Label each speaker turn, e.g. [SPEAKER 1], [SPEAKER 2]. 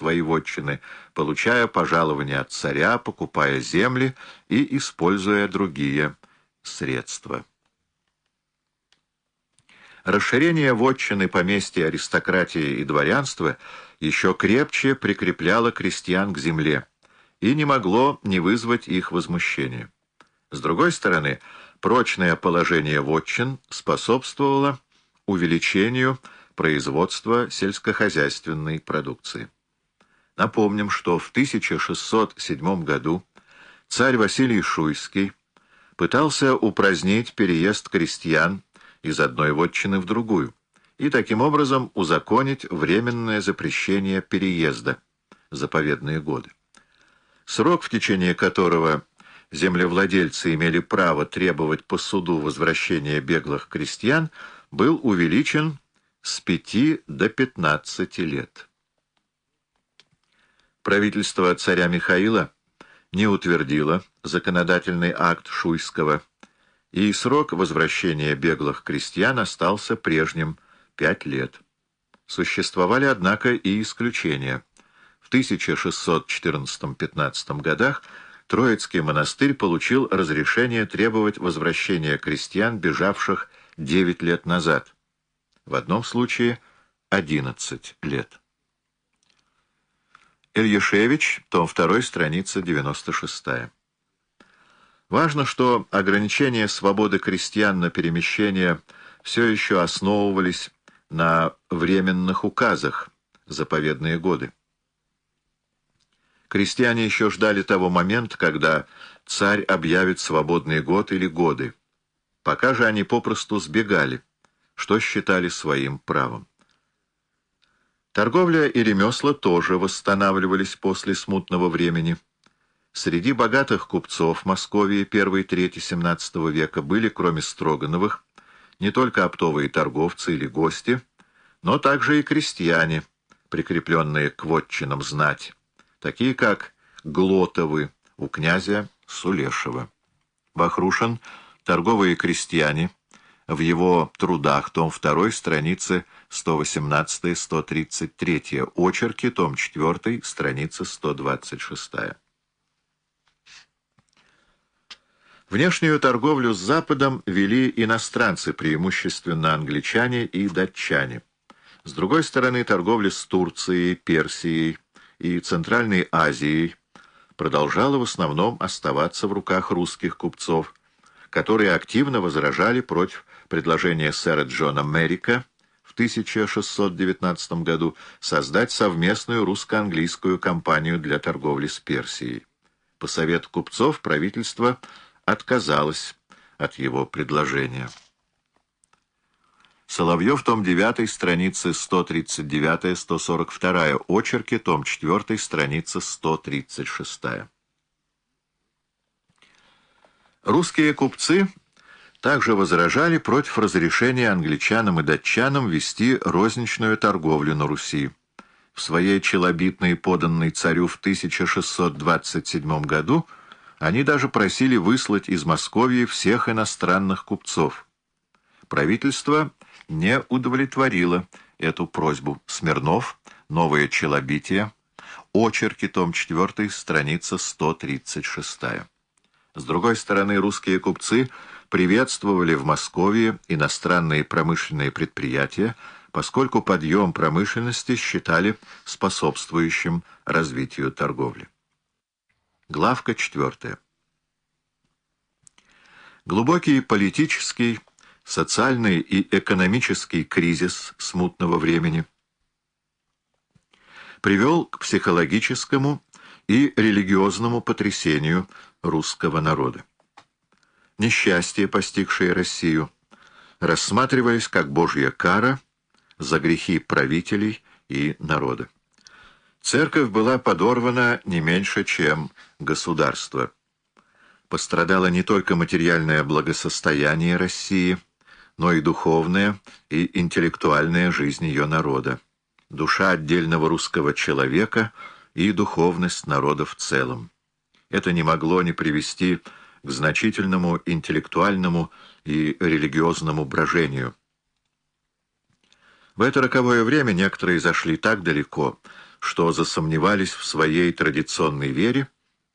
[SPEAKER 1] свои вотчины, получая пожалования от царя, покупая земли и используя другие средства. Расширение вотчины поместья аристократии и дворянства еще крепче прикрепляло крестьян к земле и не могло не вызвать их возмущения. С другой стороны, прочное положение вотчин способствовало увеличению производства сельскохозяйственной продукции. Напомним, что в 1607 году царь Василий Шуйский пытался упразднить переезд крестьян из одной вотчины в другую и таким образом узаконить временное запрещение переезда, заповедные годы. Срок, в течение которого землевладельцы имели право требовать по суду возвращения беглых крестьян, был увеличен с 5 до 15 лет. Правительство царя Михаила не утвердило законодательный акт Шуйского и срок возвращения беглых крестьян остался прежним — пять лет. Существовали, однако, и исключения. В 1614-15 годах Троицкий монастырь получил разрешение требовать возвращения крестьян, бежавших 9 лет назад. В одном случае — 11 лет. Ильяшевич, том 2, страница 96. Важно, что ограничения свободы крестьян на перемещение все еще основывались на временных указах заповедные годы. Крестьяне еще ждали того момента, когда царь объявит свободный год или годы. Пока же они попросту сбегали, что считали своим правом. Торговля и ремесла тоже восстанавливались после смутного времени. Среди богатых купцов Московии первой-трети XVII века были, кроме Строгановых, не только оптовые торговцы или гости, но также и крестьяне, прикрепленные к вотчинам знать, такие как Глотовы у князя Сулешева. Бахрушин «Торговые крестьяне» в его трудах, том 2, страницы 118-133, очерки, том 4, страница 126. Внешнюю торговлю с Западом вели иностранцы, преимущественно англичане и датчане. С другой стороны, торговля с Турцией, Персией и Центральной Азией продолжала в основном оставаться в руках русских купцов, которые активно возражали против предложения сэра Джона Мерика в 1619 году создать совместную русско-английскую компанию для торговли с Персией. По совету купцов правительство отказалась от его предложения. Соловьев, том 9, страницы 139-142, очерки, том 4, страница 136. Русские купцы также возражали против разрешения англичанам и датчанам вести розничную торговлю на Руси. В своей челобитной, поданной царю в 1627 году, они даже просили выслать из Московии всех иностранных купцов. Правительство не удовлетворило эту просьбу. Смирнов, «Новое челобитие», очерки, том 4, страница 136. С другой стороны, русские купцы приветствовали в Москве иностранные промышленные предприятия, поскольку подъем промышленности считали способствующим развитию торговли. Главка четвертая. Глубокий политический, социальный и экономический кризис смутного времени привел к психологическому и религиозному потрясению русского народа. Несчастья, постигшие Россию, рассматривались как божья кара за грехи правителей и народа. Церковь была подорвана не меньше, чем государство. Пострадало не только материальное благосостояние России, но и духовная и интеллектуальная жизнь ее народа, душа отдельного русского человека и духовность народа в целом. Это не могло не привести к значительному интеллектуальному и религиозному брожению. В это роковое время некоторые зашли так далеко, что засомневались в своей традиционной вере